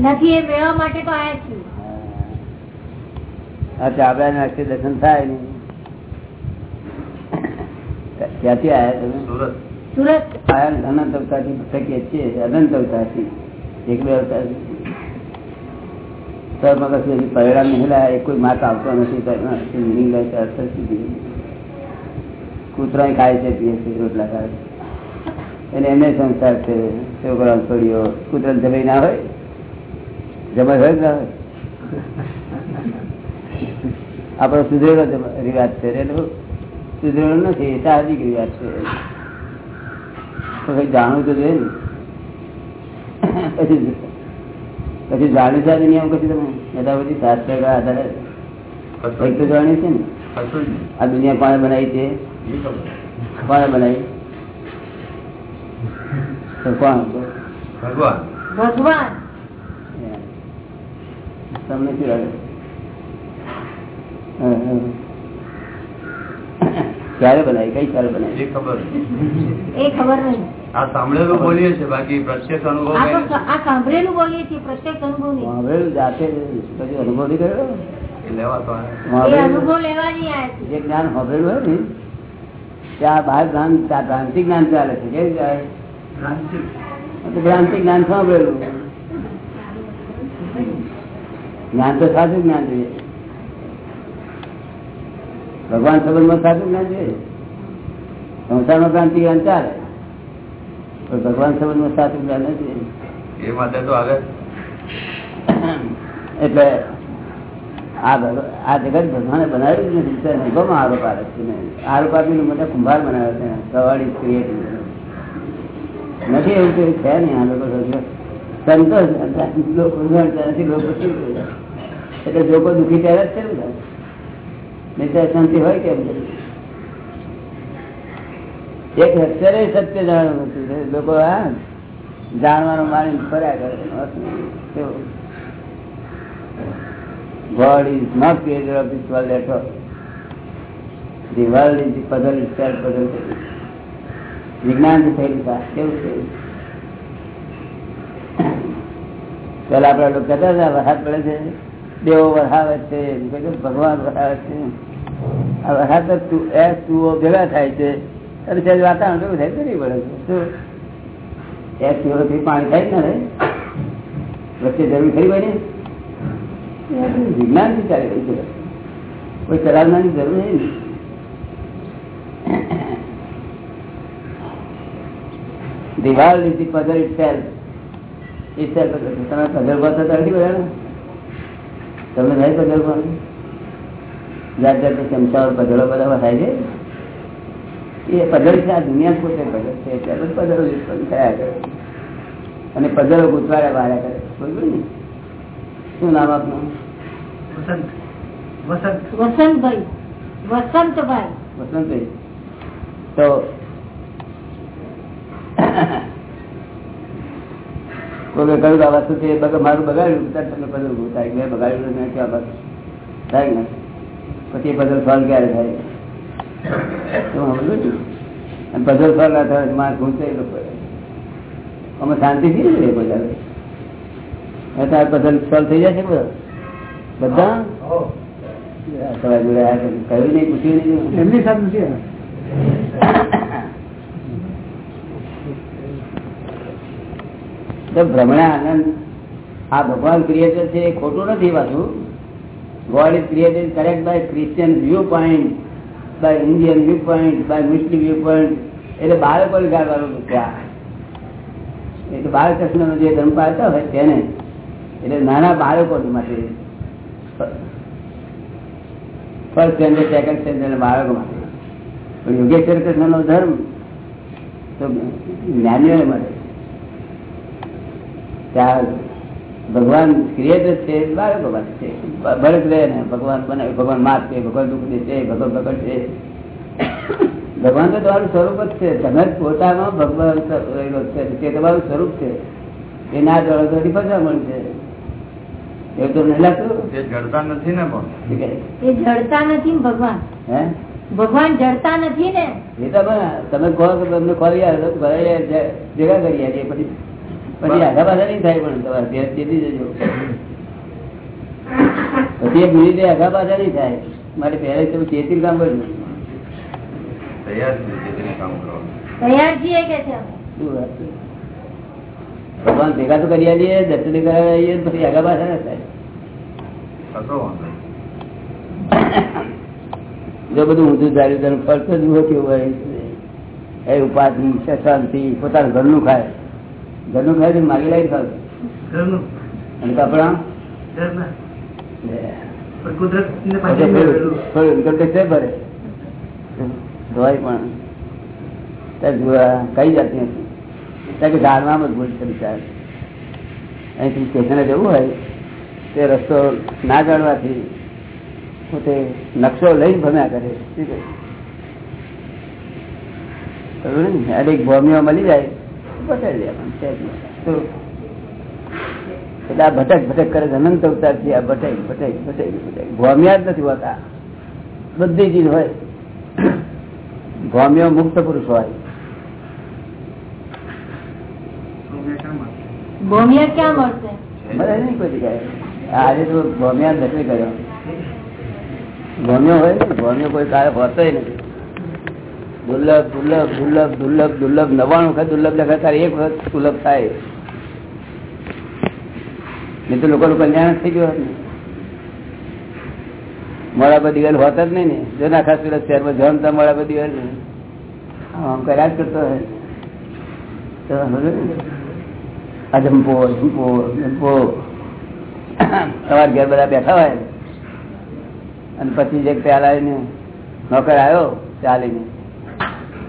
નથી એ મેળવવા માટે તો આયા છીએ. આ ચાબડા ને અક્ષય દર્શન થાય નહીં. ક્યાંથી આયા તમે? સુરત. સુરત. આયા અનંત અવતારથી ભટકીએ છીએ અનંત અવતારથી. એક બે અવતારથી. સર મગજ પરિણામ નહીં કોઈ માર્ક આવતો નથી મિનિંગ અર્થ સુધી કૂતરા ખાય છે પીએ છે રોટલા ખાય છે. એને એમને સંસાર છે છોકરા છોડીઓ કૂતરા જમાઈ ના હોય? જમાઈ હોય કે ના હોય સુધરેલો રિવાજ છે. એટલે સુધરેલો નથી એ સાહજિક રિવાજ છે. કઈ જાણવું તો જોઈએ ને. પછી પછી જાણી છે નિયમ કશું તમે? બધા બધી ટકા આધારે. એક તો જાણ્યું છે ને. આ દુનિયા કોણે બનાવી છે? કોણે બનાવી? કોણ? ભગવાન. ભગવાન. તમને શું લાગે હં, હં. ક્યારે બનાવી કઈ ક્યારે બનાવી? ખબર એ ખબર નહીં. આ સાંભળેલું બોલીએ છે બાકી પ્રત્યક્ષ અનુભવ આ કઈ તો આ સાંભળેલું બોલીએ છીએ પ્રત્યક્ષ અનુભવ સાંભળેલું જાતે પછી અનુભવ નહીં કર્યો? જે જ્ઞાન સાંભળેલું હોય ને ત્યાં બહાર ભ્રાંતિ જ્ઞાન ચાલે છે. કેવું ભ્રાંતિ જ્ઞાન સાંભળેલું. જ્ઞાન તો સાચું જ્ઞાન જોઈએ. ભગવાન સંબંધમાં સાચું જ્ઞાન જોઈએ. સંસારમાં ક્રાંતિ જ્ઞાન ચાલે. પણ ભગવાન સંબંધમાં સાચું જ્ઞાન નથી. એ માટે તો આવે એટલે આ આ જગત ભગવાને બનાવ્યું જ નથી. ત્યારે આરોપ આવે છે. આરોપ આપીને બધા કુંભાર બનાવે છે. સવાળી ક્રિએટિવ નથી એવું કે છે નહીં. આ લોકો સંતોષ. લોકો શું એટલે લોકો દુઃખી ત્યારે જ છે ને. નહીં શાંતિ હોય કેમ એક અક્ષરે સત્ય જાણવું નથી લોકો હા, જાણવાનું માની ફર્યા કરે? God is not creator of this world at all. The world is the puzzle itself puzzle છે. વિજ્ઞાનથી થયેલું કેવું છે પેલા આપડા લોકો કહેતા હતા વરસાદ પડે છે દેવો વરસાવે છે ભગવાન વરસાવે છે આ વરસાદ એ તુઓ ભેગા થાય છે અને સહેજ વાતાવરણ કેવું થાય કરી પડે શું એ પાણી થાય ને? વચ્ચે જરૂર ખરી ભાઈ વિજ્ઞાનથી ચાલી રહી છે કોઈ કરાવનારની જરૂર નહીં. The world is the puzzle itself. Itself તમે પધર બોલતા તો નથી બધા? તમને નહીં puzzle બોલ? જાત જાતની ચમચાઓ puzzle બધા થાય છે? એ પધર છે આ દુનિયા પોતે puzzle છે એટલે પધરો ઉત્પન્ન થયા કરે. અને પધરો ગુંચવાડ્યા વાળા કરે. બરોબર ને? શું નામ આપનું? વસંત. વસંત. વસંતભાઈ. વસંતભાઈ. વસંતભાઈ. તો કોઈ કહ્યું આ વસ્તુ છે મારું બગાડ્યું. ત્યારે તમને બધું થાય મેં બગાડ્યું મેં ક્યાં બસ થાય ને? પછી એ ફળ ક્યારે થાય? અને પદલ સોલ્વ ના થાય મારે ઘૂંચે એ લોકો અમે શાંતિથી બધા એટલે આ પદલ સોલ્વ થઈ જાય છે બધા? બધા સવાલ જોડે કહ્યું નહીં પૂછ્યું નહીં. એમની સાથે નથી તો ભ્રમણા આનંદ, આ ભગવાન ક્રિએટર છે એ ખોટું નથી પાછું God is created correct by Christian viewpoint by Indian viewpoint by Muslim viewpoint એટલે બાળકો ગાળવાનું છે આ એટલે બાળકૃષ્ણનો જે ધર્મ પાળતા હોય તેને. એટલે નાના બાળકો માટે. ફર્સ્ટ સ્ટેન્ડર્ડ સેકન્ડ સ્ટેન્ડર્ડ બાળકો માટે. પણ યોગેશ્વર કૃષ્ણનો ધર્મ તો જ્ઞાનીઓને મળે. ત્યાં ભગવાન ક્રિએટર છે એ ભગવાન છે. ભરત રહે ને ભગવાન બનાવે ભગવાન માત છે ભગવાન દુઃખ દે છે ભગવાન ભગત છે. ભગવાન તો તમારું સ્વરૂપ જ છે. તમે જ પોતાનો ભગવાન રહેલો છે. તે તમારું સ્વરૂપ છે. એ ના જાણો તો ફસામણ છે. એવું તો નહીં લાગતું? એ જડતા નથી ને પણ. એ જડતા નથી ભગવાન. હે? ભગવાન જડતા નથી ને. એ તમે તમે કહો કે તમને ખોલી આવે, કરી પછી પછી આગા પાછા નહીં થાય પણ તમારે ઘેર ચેતી જજો પછી આગા પાછા નહીં થાય. મારે પહેલે તમે ચેતી કામ કરજો તૈયાર છે જેથી કામ કરવાનું. તૈયાર છીએ કે છે. શું વાત છે? ભગવાન ભેગા તો કરી આવીએ દર્શન કરાવીએ પછી આગા પાછા ના થાય. જો બધું ઊંધું ધાર્યું તને ફળ તો જુઓ કેવું હોય. એ ઉપાધિ શાંતિ પોતાના ઘરનું ખાય. ઘરનું ખાય માગી લાવી ખાવ ઘરનું? અને કપડા? કઈ ત્યાં કે ઝાડમાં મજબૂત છે બિચાર અહીંથી સ્ટેશને જવું હોય તે રસ્તો ના જાણવાથી પોતે નકશો લઈને ભમ્યા કરે. અનેક ભોમિયો મળી જાય તો એટલે આ ભટક ભટક કરે છે અનંત અવતારથી આ ભટક ભટક ભટક ભટક. ભોમિયા જ નથી હોતા. બધી ચીજ હોય. ભોમિયો મુક્ત પુરુષ હોય. ભૂમિયા ક્યાં મળશે? મળે નહીં કોઈ જગ્યાએ. આજે તો ભોમિયા નથી કર્યો. ભોમિયો હોય ને ભોમિયો કોઈ કાળ હોતો નથી. દુર્લભ દુર્લભ દુર્લભ દુર્લભ દુર્લભ. નવાણું વખત દુર્લભ લખે તારે એક વખત સુલભ થાય. નહીં તો લોકોનું કલ્યાણ થઈ ગયું હોત મોડા બધી ગયેલ હોતા જ નહીં ને. જો ના ખાસ સુરત શહેરમાં જમતા મોડા બધી ગયેલ આમ કર્યા જ કરતો અજંપો અજંપો અજંપો તમારા ઘેર બધા બેઠા હોય. અને પછી જે આવીને નોકર આવ્યો, ચાલીને.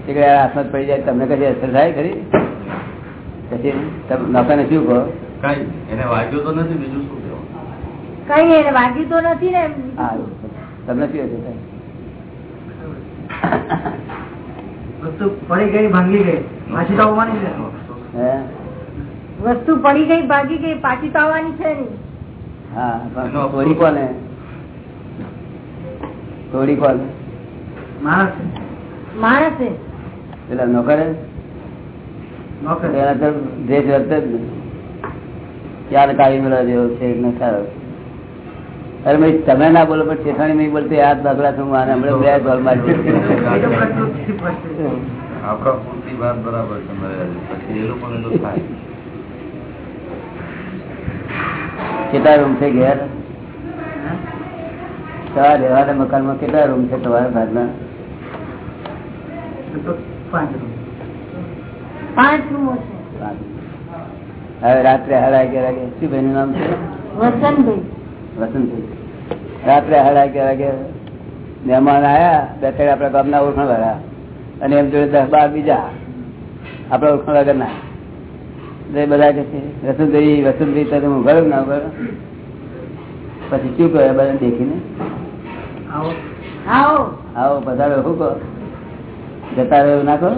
એક હાથમાં પડી જાય તમને કઈ અસર થાય ખરી? પછી તમે નોકરને શું કહો? કઈ એને વાગ્યું તો નથી બીજું શું કઈ એને વાગ્યું તો નથી ને તમને શું અસર થાય? વસ્તુ પડી ગઈ ભાંગી ગઈ. પાછી તો આવવાની છે. વસ્તુ પડી ગઈ ભાગી ગઈ પાછી તો આવવાની છે હા પણ તોડી કોને? કોને? માણસ. માણસે. પેલા નોકરે તમે ના બોલો પણ શેઠાણી નહીં બોલતી આ બગડા છું મારે હમણાં બે ગોલ મારી. કેટલા રૂમ છે ઘેર? તમારા રહેવાના મકાનમાં કેટલા રૂમ છે તમારા ભાગના તો હવે રાત્રે સાડા અગિયાર વાગે શું ભાઈ નામ છે? વસંતભાઈ. વસંતભાઈ. રાત્રે સાડા અગિયાર વાગે મહેમાન આયા બે ત્રણ આપણા ગામના ઓળખાણ વાળા અને એમ જોડે દસ બાર બીજા આપડા ઓળખાણ વગરના બધા કે છે વસંતભાઈ વસંતભાઈ હું ઉઘાડો ના ઉઘાડો પછી શું કહે બધા દેખીને? આવો. આવો. આવો બધા શું કહો? જતા રહ્યો ના કરો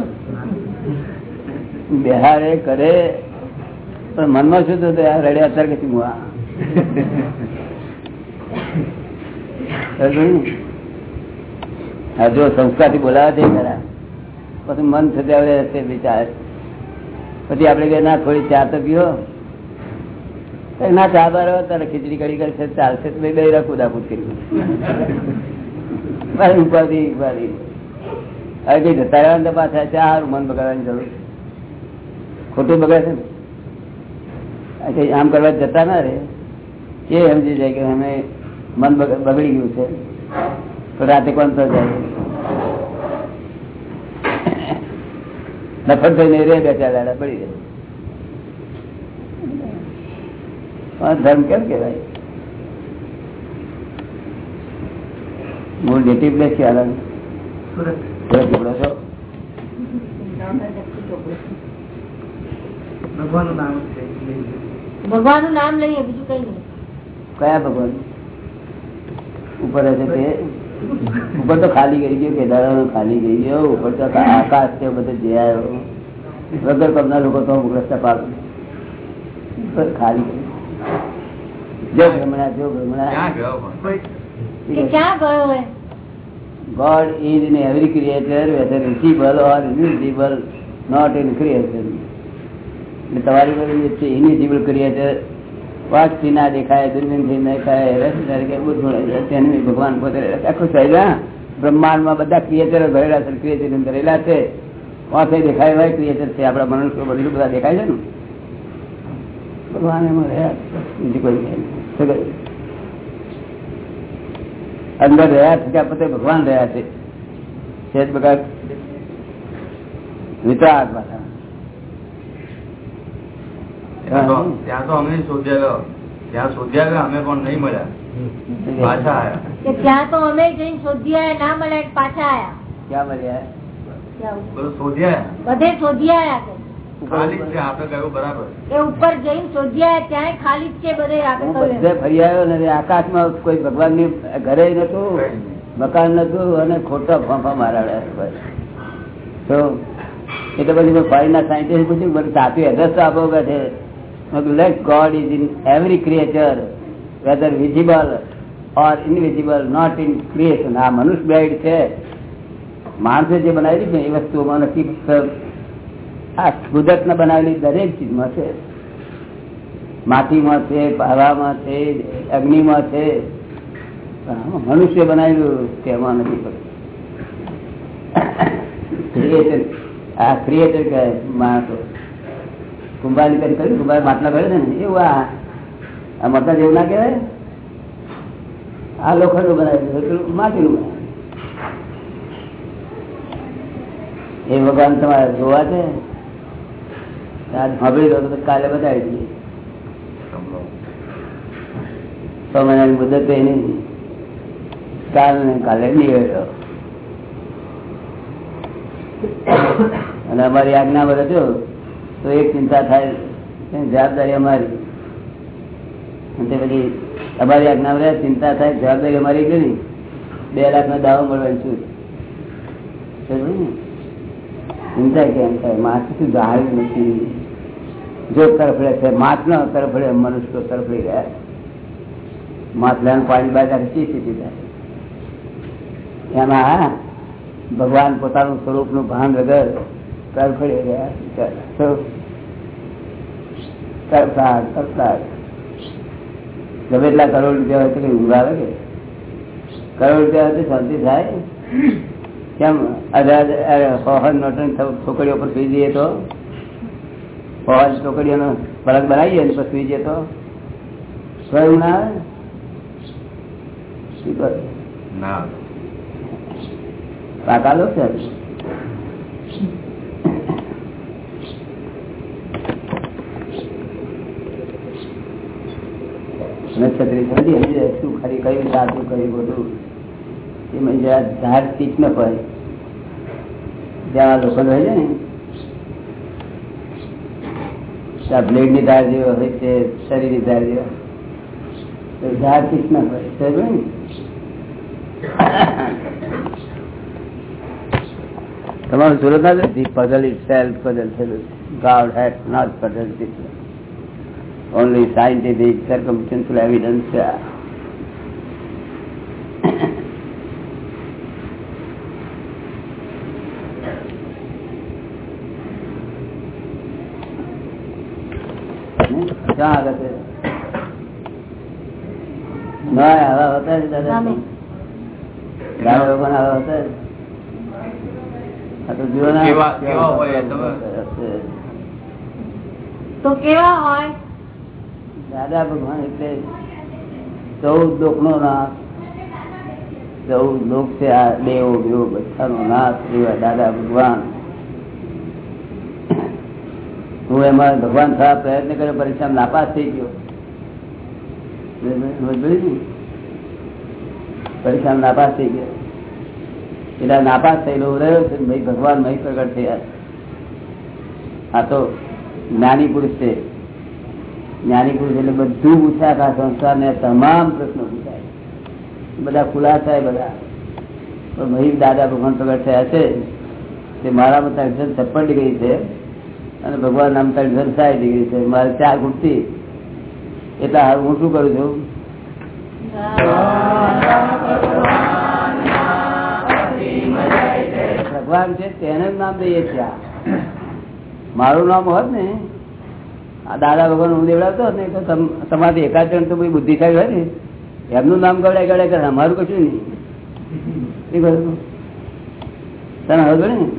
બિહારે કરે. પણ મનમાં શું થતું? આ રડે અત્યારે કે હું આ જો સંસ્કારથી બોલાવે છે ખરા. પછી મન થતે આવે તે વિચાર. પછી આપડે કે ના, થોડી ચા તો પીઓ. ના, ચા બાર, તારે ખીચડી કડી કરશે, ચાલશે તો બે રાખું દાખું કર્યું ઉપાધિ ઉપાધિ. હવે કઈ જતા રહેવાનું તો પાછા છે સારું મન બગાડવાની જરૂર ખોટું બગાડે છે ને? આમ કરવા જતા ના રે એ સમજી જાય કે અમે મન બગડી ગયું છે, તો રાતે કોણ તો જાય? નફટ થઈને રે બેઠા દાડા પડી જાય ધર્મ કેમ કેવાય મૂળ નેટિવ પ્લેસ આનંદ સુરત. ઝઘડો છો ભગવાનનું નામ છે ભગવાનનું નામ લઈએ બીજું કઈ નહીં. કયા ભગવાન? ઉપર હશે તે? ઉપર તો ખાલી ગઈ ગયો કેદારો ખાલી ગઈ ગયો ઉપર તો આકાશ છે બધો જે આવ્યો. વગર કમના લોકો તો રસ્તા પાક ઉપર ખાલી કરી જો ભ્રમણા જો ભ્રમણા. ક્યાં ગયો પણ કોઈ એ ક્યાં ગયો હોય God is in every creature, whether visible or invisible, not in creation. એટલે તમારી પાસે છે ઇનિઝિબલ કરીએ છે ના દેખાય દુર્ગંધથી ના દેખાય તરીકે બધું તેને ભગવાન પોતે આખું થયેલા બ્રહ્માંડમાં બધા ક્રિએચર ભરેલા છે ક્રિએચર ભરેલા છે. વાંખે દેખાય હોય ક્રિએચર છે. આપણા મનુષ્યો બધું બધા દેખાય છે ને? ભગવાન એમાં રહ્યા બીજું કોઈ? અંદર રહ્યા છે કે પોતે ભગવાન રહ્યા છે. છે જ બધા વિતરાગ ત્યાં તો અમે શોધ્યા ત્યાં શોધ્યા ગયા અમે પણ નહીં મળ્યા. પાછા આયા. ત્યાં તો અમે જઈને શોધ્યા આયા ના મળ્યા પાછા આયા. ક્યાં મળ્યા? બધે બધું શોધ્યા ને આકાશમાં કોઈ ભગવાનની ઘરે નતું મકાન નતું અને ખોટા ફાંફા મારા તો એટલે પછી મેં ફોરેનના સાયન્ટિસ્ટ પૂછ્યું મને સાચું એડ્રેસ તો આપો કે છે? Let God is in every creature whether visible or invisible not in creation આ મનુષ્ય બેડ છે. માણસે જે બનાવી છે એ વસ્તુ નથી આ કુદરત ને બનાવેલી દરેક ચીજમાં છે. માટીમાં છે હવામાં છે, અગ્નિમાં છે. મનુષ્ય બનાવેલું તેમાં નથી આ ક્રિએટર કહે માણસો. કુંભાર કરી કર્યું કુંભાર માટલા કરે ને, એવું આ મકાન જેવું ના કહેવાય? આ લોખંડનું બનાવેલું માટીનું બનાવેલું. એ ભગવાન તમારે જોવા છે? કાલે બતાવી દઈએ છ મહિનાની મુદત એની કાલે કાલે અને અમારી આજ્ઞા બધો તો એક ચિંતા થાય જવાબદારી અમારી. તે પછી અમારી આજ્ઞા રહે ચિંતા થાય, જવાબદારી અમારી કે નહીં. બે લાખ નો દાવો મળવાની શું ચિંતા કેમ થાય? માથું શું જાણ્યું નથી. જો તરફડે છે માતના તરફડે મનુષ્યો તરફડી રહ્યા માટલાનું પાણી બાજા ચી સ્થિતિ થાય? એમાં ભગવાન પોતાનું સ્વરૂપનું ભાન વગર તરફડી રહ્યા તરફડાટ ગમે એટલા કરોડ રૂપિયા હોય તો કઈ ઊંઘ આવે કે? કરોડ રૂપિયા હોય શાંતિ થાય? કેમ? સોહન નોટન છોકરીઓ પર પી જઈએ તો? સોહન છોકરીઓનો ફરક બનાવીએ ને પછી જે તો સ્વયં ના આવે? ના. કાકાલો છે નક્ષત્રી સમજી શું ખરી કયું સાચું કયું બધું? એમાં જરા ધાર તીક્ષ્ણ હોય. જ્યાં લોકો રહે છે ને ત્યાં બ્લેડની ધાર જેવો હોય છે શરીરની ધાર જેવો ધાર તીક્ષ્ણ હોય તમારું સુરત ના the puzzle itself puzzle થયેલું God has not puzzled only Only scientific circumstantial ક્યાં આગળ છે? ના આવા હોતા દાદા આવા હોતા તો કેવા-? તો હોય? દાદા ભગવાન એટલે ચૌદ લોક નો નાશ. ચૌદ લોક છે આ દેવો બેવો બધાનો નાશ એવા દાદા ભગવાન. હું એમાં ભગવાન થવા પ્રયત્ન કર્યો પરીક્ષા નાપાસ થઈ ગયો? પરીક્ષા નાપાસ થઈ ગયો. એટલે નાપાસ થયેલો રહ્યો છે ભાઈ ભગવાન નહીં પ્રગટ થયા આ તો જ્ઞાની પુરુષ છે. જ્ઞાની પુરુષ એટલે બધું પૂછાય, આ સંસારને તમામ પ્રશ્નો પૂછાય. બધા ખુલાસા બધા. પણ ભાઈ દાદા ભગવાન પ્રગટ થયા છે. તે મારા મત ત્રણસો છપ્પન ડિગ્રી છે. અને ભગવાન નામ ત્રણસો સાઠ ડિગ્રી છે મારે ચાર ઘૂટતી એટલે હું શું કરું છું? ભગવાન છે તેને નામ દઈએ છીએ મારું નામ હોત ને, આ દાદા ભગવાન હું દેવડાવતો ને, તો તમ- તમારાથી એકાદ જણ તો કોઈ બુદ્ધિશાળી હોય ને, એમનું નામ ગવડાય ગવડાય કરે, અમારું કશું નહીં. શું કહ્યું તને હવે ને?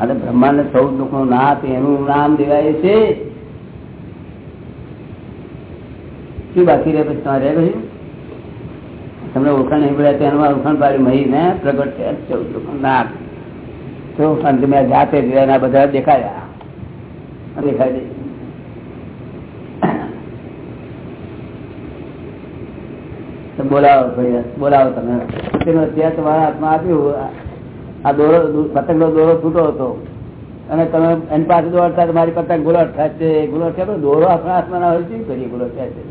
અને બ્રહ્માંડ ચૌદ લોકો નાથ એનું નામ દેવાય છે. શું બાકી રહે પછી તમારે રહે તમને ઓળખાણ નહીં પડ્યા તેનું ઓળખાણ પાડી મહી ને પ્રગટ થયા ચૌદ લોકો નાથ તો અંત મેં જાતે જ રહ્યા, બધા દેખાયા. દેખાય બોલાવો ભાઈ બોલાવો તમે. તેનો અત્યારે તમારા હાથમાં આપ્યું આ દોરો પતંગનો દોરો છૂટો હતો અને તમે એની પાસે દોડતા મારી પતંગ ગુલાટ છે ગુલાટ થાય દોરો આપણા હાથમાં ના હોય શું કરીએ ગુલાટ છે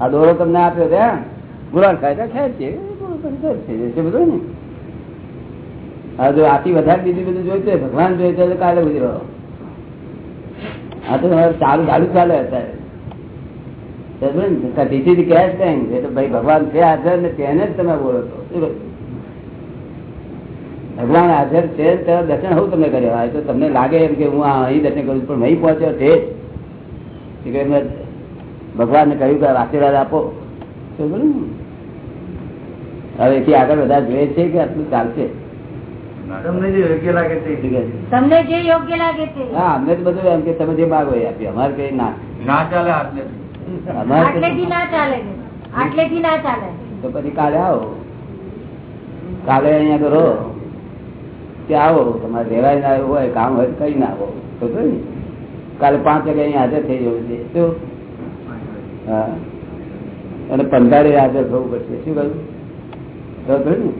આ દોરો તમને આપ્યો ત્યાં ગુલાટ ખાય છે છે બધું ને હા જો આથી વધારે બીજું બધું જોઈતું ભગવાન જોઈતું કાલે બધી આ તો ચાલુ ચાલુ ચાલે અત્યારે ને? bank. એ તો ભાઈ ભગવાન છે, હાજર ને તેને જ તમે બોલો છો શું? ભગવાન હાજર છે ત્યારે દર્શન હું તમે કર્યા. હોય તો તમને લાગે એમ કે હું અહીં દર્શન કરું પણ અહીં પહોંચ્યો છે એમને ભગવાનને કહ્યું કે આશીર્વાદ આપો. તો હવે એથી આગળ બધા જોઈએ છે કે આટલું ચાલશે. તમને જે યોગ્ય લાગે છે? તમને જે યોગ્ય લાગે તે. હા અમને તો બધું એમ કે તમે જે માગો એ આપીએ. અમારે કઈ ના. ના ચાલે આટલે આટલેથી ના ચાલે. આટલેથી ના ચાલે. તો પછી કાલે આવો. કાલે અહીંયા કરો કે આવો, તમારે રહેવાય ના હોય, કામ હોય કઈ ના આવો તો કાલે પાંચ વાગે અહીંયા હાજર થઈ જવું છે. શું? હા. અને પંદરે હાજર થવું પડશે. શું કહ્યું?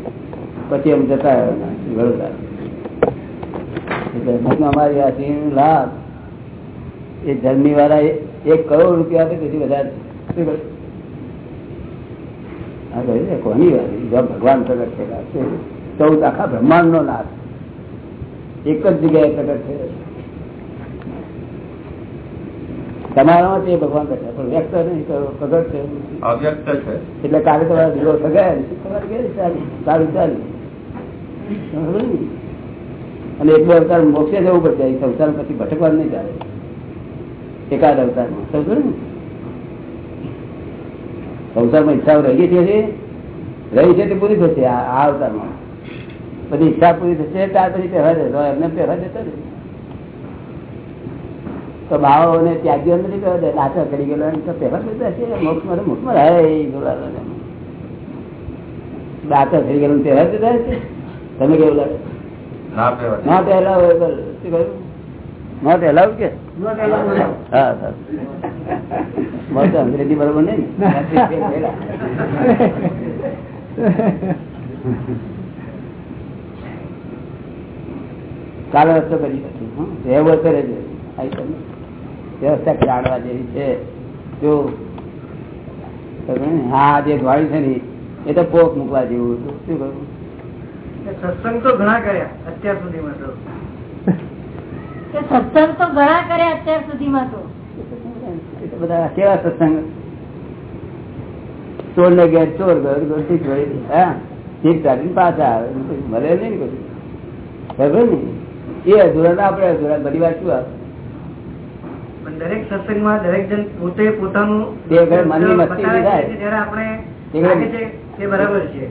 પછી એમ જતા. વડોદરા. અમારી આ સિંહ લાભ એ જર્મી વાળા એક કરોડ રૂપિયા આપે તેથી વધારે શું કહ્યું? કહ્યું કોની વાત? ભગવાન પ્રગટ થયેલા છે. ચૌદ આખા બ્રહ્માંડ નો નાથ એક જ જગ્યાએ પ્રગટ થયો છે. તમારામાં તે ભગવાન બેઠા પણ વ્યક્ત નહીં પ્રગટ છે. અવ્યક્ત છે. એટલે કાલે તમારા દીવો સગાય સારું? ચાલી. અને એક બે અવતાર મોક્ષે જવું પડશે સંસાર પછી ભટકવાનું નહીં ચાલે. એકાદ અવતારમાં. સમજો ને? સંસારમાં ઈચ્છાઓ રહી છે રહી છે તે પૂરી થશે આ આ અવતારમાં. બધી ઈચ્છા પૂરી થશે ત્યાર પછી પહેવા દેતો એમને પહેવા દેતો ને તો બાવાઓને ત્યાગીઓ નથી પહેવા દે લાચા કરી ગયેલો એમ તો પહેવા દેતા છે મોક્ષમાં મોક્ષમાં રહે એ જોડાયેલો ને. દાંતા થઈ ગયેલો પહેવા દેતા હશે. તમે કેવું લાગે? નોટ એલાવ શું કહ્યું? નોટ એલાવ કે? હા અંગ્રેજી બરોબર નહીં ને? કાલે રસ્તો કરી શકીએ હં? રહેવો તો રહેજો. વ્યવસ્થા જાણવા જેવી છે. જો હા જે વાળી છે ને એ તો પોક મૂકવા જેવું હતું. શું કહ્યું સત્સંગ તો ઘણા કર્યા અત્યાર સુધીમાં તો. સત્સંગ તો ઘણા કર્યા અત્યાર સુધીમાં તો. તો બધા કેવા સત્સંગ? ચોર ને ઘેર ચોર ગયો ચોરી હા જીપ ચાલીને પાછા આવે. મળે નહીં ને કશું ખબર ને એ અધૂરા ના આપણે અધૂરા બધી વાત શું આવે? દરેક સત્સંગમાં દરેક જણ પોતે પોતાનું તે ઘરે મનની મસ્તી બતાવે થાય. છે ત્યારે આપણે તે ઘરે- લાગે છે કે બરાબર છે.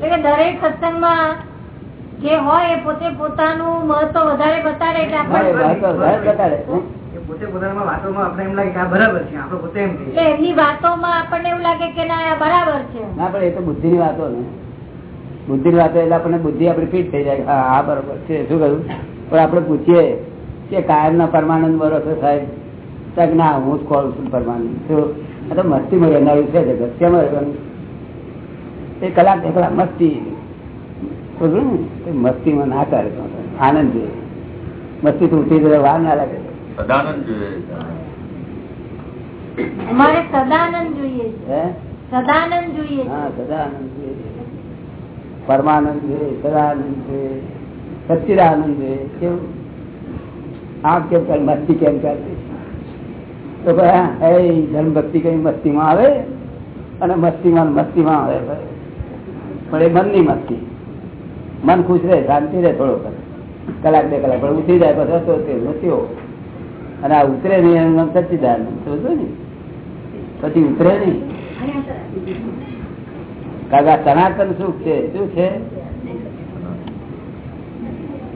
એટલે દરેક સત્સંગમાં જે હોય એ પોતે પોતાનું મહત્વ વધારે બતાડે એટલે આપણે પોતે પોતાના વાતોમાં આપણે એમ લાગે કે આ બરાબર છે આપણે પોતે એમ એટલે એમની વાતોમાં આપણને એવું લાગે કે ના બરાબર છે. ના પણ એ તો બુદ્ધિ ની વાતો ને. બુદ્ધિ ની વાતો એટલે આપણને બુદ્ધિ આપણી ફીટ થઈ જાય હા આ બરોબર છે. શું કહ્યું? પણ આપણે પૂછીએ કે કાયમ ના પરમાનંદ બરો છો સાહેબ તક ના હું જ કોલ છું પરમાનંદ. શું આ તો મસ્તીમાં રહેનારું છે જગત કેમાં રહેવાનું. એ કલાક બે કલાક મસ્તી. મસ્તીમાં ના કરે આનંદ જોઈએ. મસ્તી તો ઉઠી જાય વાર ના લાગે. સદાનંદ જોઈએ. અમારે સદાનંદ જોઈએ છે. સદાનંદ જોઈએ હા સદાનંદ જોઈએ. પરમાનંદ જોઈએ સદાનંદ છે સચ્ચિદાનંદ કેવું? આમ કેમ કર, મસ્તી કેમ કરતી તો ભાઈ ધર્મ ભક્તિ કઈ મસ્તીમાં આવે અને મસ્તીમાં મસ્તીમાં આવે પણ એ મનની મસ્તી. મન ખુશ રહે, શાંતિ રહે થોડો કલાક બે કલાક પણ ઉતરી જાય પછી હતો તે નથીઓ અને આ ઉતરે નહીં એનું નામ સચ્ચિદાનંદ સમજો ને? પછી ઉતરે નહીં. કાકા આ સનાતન સુખ છે. શું છે?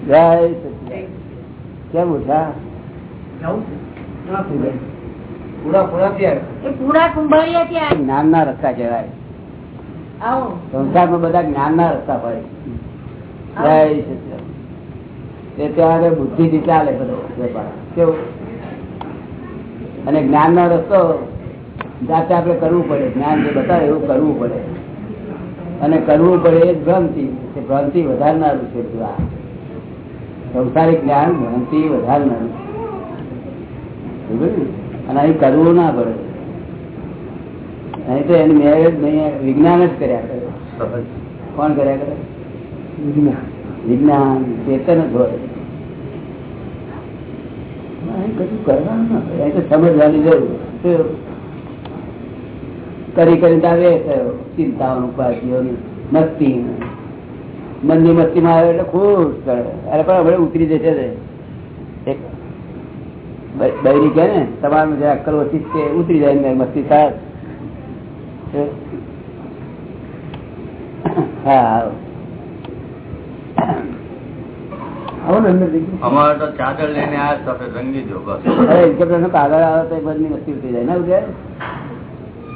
જય કેમ ઉઠા? પૂરા પૂરા થયા. એ પૂરા કુંભાળિયા ત્યાં જ્ઞાન ના રસ્તા કહેવાય. સંસારમાં બધા જ્ઞાન ના રસ્તા હોય. જય સચ્ચિદાનંદ તે બુદ્ધિ થી ચાલે બધો વેપાર. કેવું? અને જ્ઞાન નો રસ્તો જાતે આપણે કરવું પડે. જ્ઞાન જે બતાવે એવું કરવું પડે. અને કરવું પડે એ જ ભ્રમથી ભ્રમથી વધારનારું છે. આ સંસારિક જ્ઞાન ભણતી વધારે નથી. અને અહીં કરવું ના પડે. અહીં તો એની મેરેજ નહીં વિજ્ઞાન જ કર્યા કરે. કોણ કર્યા કરે? વિજ્ઞાન. ચેતન જ હોય. કશું કરવાનું ના હોય. અહીં તો સમજવાની જરૂર? કરી કરીને આવે ચિંતાઓનું ઉપાધિઓની મસ્તી. મનની મસ્તીમાં આવે એટલે ખુશ કરે. અરે પણ હવે ઉતરી જશે બૈરી કે ને તમારું જે અક્કલ ઓછી છે ઉતરી જાય ને મસ્તી થાય? હા ને. અમારે તો ચાદર લઈને આ સફેદ રંગી જો બસ. કાગળ આવે તો બધી મસ્તી ઉતરી જાય. ને પછી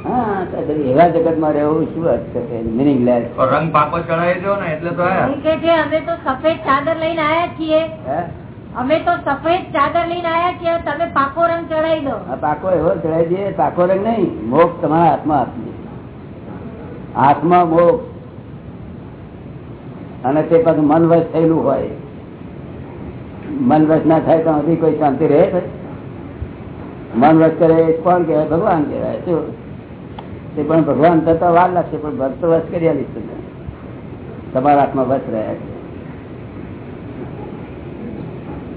એવા જગતમાં રહેવું શું અર્થ છે? મિનિંગ લેસ રંગ પાકો ચડાવી દો ને એટલે તો કે છે અમે તો સફેદ ચાદર લઈને આયા છીએ. અમે તો સફેદ ચાદર લઈને આયા છીએ તમે પાકો રંગ ચડાવી દો. પાકો એવો ચડાવી દઈએ પાકો રંગ નહીં મોક્ષ તમારા હાથમાં આપીએ હાથમાં મોક્ષ. અને તે પાછું મન વશ થયેલું હોય. મન વશ ના થાય તો હજી કોઈ શાંતિ રહે મનવશ મન વશ કરે કોણ કહેવાય? ભગવાન કહેવાય શું? તે પણ ભગવાન થતા વાર લાગશે, પણ ભક્ત વસ કરી તમે તમારા હાથમાં વસ રહ્યા છે.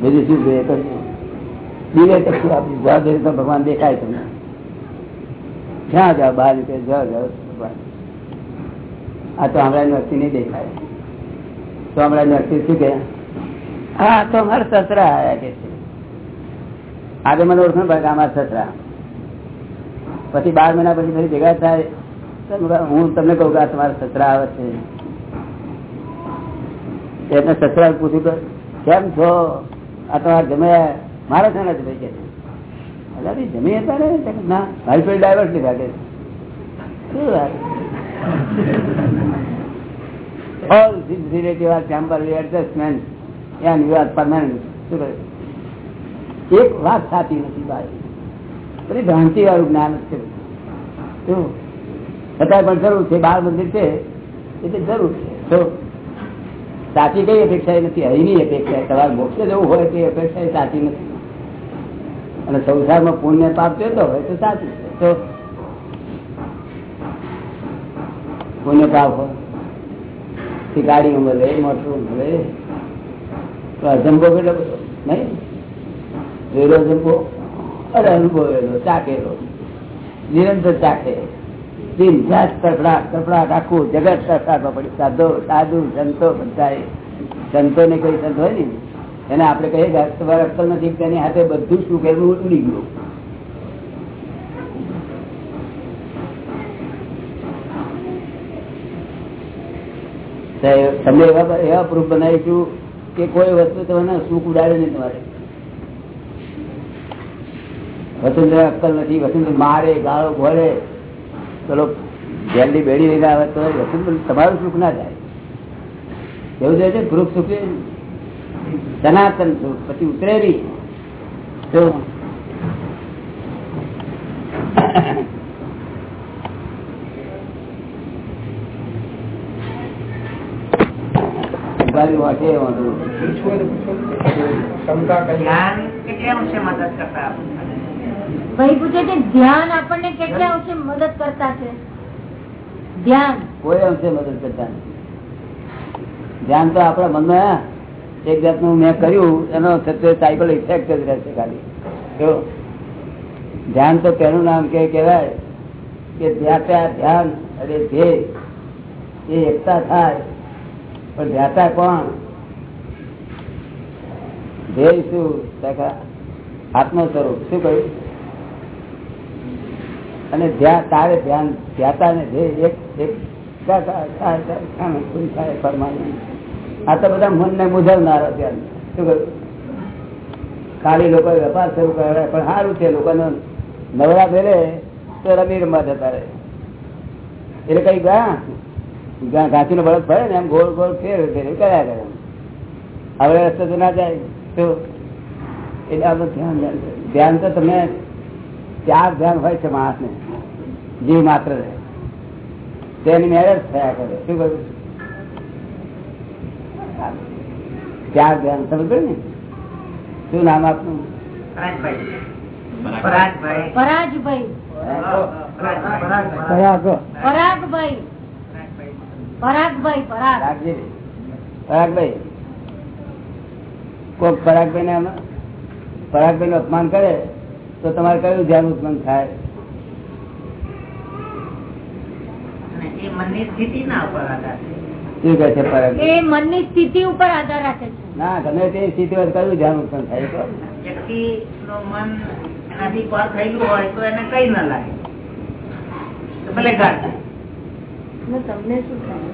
બીજું શું જોઈએ કરજો દિલે આપી? જવા જોઈએ તો ભગવાન દેખાય તમને. જ્યાં જાઓ, બહાર રીતે જાઓ જાઓ, ભગવાન. આ તો હમણાં વ્યક્તિ નહીં દેખાય. તો હમણાં વ્યક્તિ શું કે હા તો અમારા સસરા આવ્યા કે છે. આજે મને ઓળખણ ભાઈ અમારા સસરા. પછી બાર મહિના પછી ફરી ભેગા થાય. હું તમને કહું કે તમારા સસરા આવે છે. એટલે સસરા પૂછ્યું કેમ છો? આ તમારા જમ્યા મારા છે ને ભાઈ કે જમી હતા ને ના, મારી પેલી ડાયવર્સ લીધા કે શું this relative are temporary adjustment and you are permanent? એક વાત સાચી નથી, ભાઈ. બધી ભ્રાંતિ વાળું જ્ઞાન છે. શું પણ જરૂર છે, બાળ મંદિર છે એટલે જરૂર છે. તો સાચી કઈ અપેક્ષા નથી અહીંની અપેક્ષા તમારે મોક્ષ જવું હોય તે અપેક્ષા સાચી નથી. અને સંસારમાં પુણ્ય પાપ જોતો હોય તો સાચું તો પુણ્ય પાપ હોય તે ગાડી મળે મોટું મળે તો અજંબો કેટલો બધો, નહીં? વેલો જંબો. અરે અનુભવેલો ચાકેલો નિરંતર ચાકે દિન જાત તડફડાટ તડફડાટ આખું જગત તડફડાટમાં પડી સાધો, સાધુ, સંતો બધા સંતો ને કોઈ સંત હોય ને એને આપણે કહીએ તમારે અક્કલ નથી, તેની હાથે બધું શું કહેવું ઉડી ગયું. તમે એવા એવા પ્રૂફ બનાવીશું કે કોઈ વસ્તુ તમને સુખ ઉડાડે નહીં તમારે. વસુંધર અક્કલ નથી વસુંધર મારે ગાળો ભરે. ચલો જેલની બેડી લઈને આવે તો વસુંધર તમારું સુખ ના જાય. એવું જાય છે પ્રૂફ સુખ સનાતન સુખ પછી ઉતરેલી. તો જ્ઞાન કેટલી અંશે મદદ કરતા ભાઈ પૂછે છે, ધ્યાન આપણને કેટલા અંશે મદદ કરતા છે? ધ્યાન. કોઈ અંશે મદદ કરતા ધ્યાન તો આપણા મનમાં એક જાતનું મેં કર્યું, એનો સાયકલ ઇફેક્ટ જ રહેશે ખાલી. ધ્યાન તો તેનું નામ કે કહેવાય કે ધ્યાતા ધ્યાન અને ધ્યેય એ એકતા થાય. પણ ધ્યાતા કોણ? ધ્યેય શું? આત્મ સ્વરૂપ શું કહ્યું? અને જ્યાં તારે ધ્યાન ધ્યાતા ને જે એક એક. આ તો બધા મનને મૂંઝવનારો ધ્યાન. શું કહ્યું? ખાલી લોકો વેપાર શરૂ કરે, પણ સારું છે, લોકોનો નવરા ફેરે તો રમી રમવા જતા રહે. એટલે કઈ ગયા? ઘાસી નો બળદ ફરે ને એમ ગોળ ગોળ ફેર ફેર કર્યા કરે. હવે રસ્તો તો ના જાય. તો એટલે આ ધ્યાન ધ્યાન. તો તમે, ચાર ધ્યાન હોય છે માણસ ને જીવ માત્ર રહે. તેની મેરેજ થયા કરે. શું કરું ચાર ધ્યાન સમજ ને? શું નામ આપનું? પરાજભાઈ પરાગભાઈ. કોક પરાગભાઈ. ને પરાગભાઈ. નું અપમાન કરે તો તમારે કયું ધ્યાન ઉત્પન્ન થાય એ મનની સ્થિતિ ના ઉપર આધાર શું કહે છે પરાગ એ મનની સ્થિતિ ઉપર આધાર રાખે છે. ના ગમે તે સ્થિતિ હોય કયું ધ્યાન ઉત્પન્ન થાય એ વ્યક્તિ નું મન એનાથી પર થયેલું હોય તો એને કઈ ના લાગે. ભલે ગાઢ ને તમને શું થાય?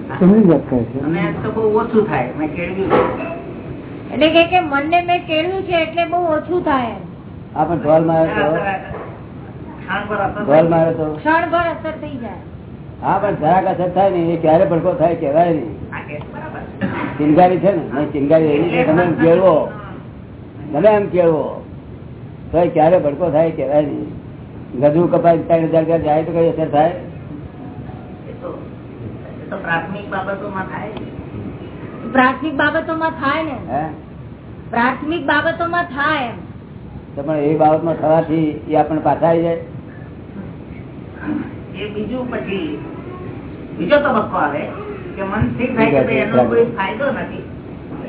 અને તો બહુ ઓછું થાય મેં કેળવ્યું છે. એટલે કે મનને મેં કેળવ્યું છે એટલે બહુ ઓછું થાય. હા પણ ઢોલ મારે તો. ક્ષણ પર ઢોલ મારે તો. ક્ષણભર અસર થઈ જાય. હા પણ જરાક અસર થાય ને એ ક્યારે ભડકો થાય કેવાય નહીં. આ કે બરાબર. ચિનગારી છે ને ચિંગારી છે તમે એમ કેળવો. તમે એમ કેળવો. તો ક્યારે ભડકો થાય કેવાય નહીં. ગધું કપાય ત્રણ હજાર રૂપિયા જાય તો કઈ અસર થાય? એ તો એ તો પ્રાથમિક બાબતોમાં થાય. પ્રાથમિક બાબતોમાં થાય ને? હે? પ્રાથમિક બાબતોમાં થાય તો પણ એ બાબતમાં થવાથી એ આપણને પાછા આવી જાય? એ બીજું પછી બીજો તબક્કો આવે કે મન સ્થિર થાય કે એનો કોઈ ફાયદો નથી.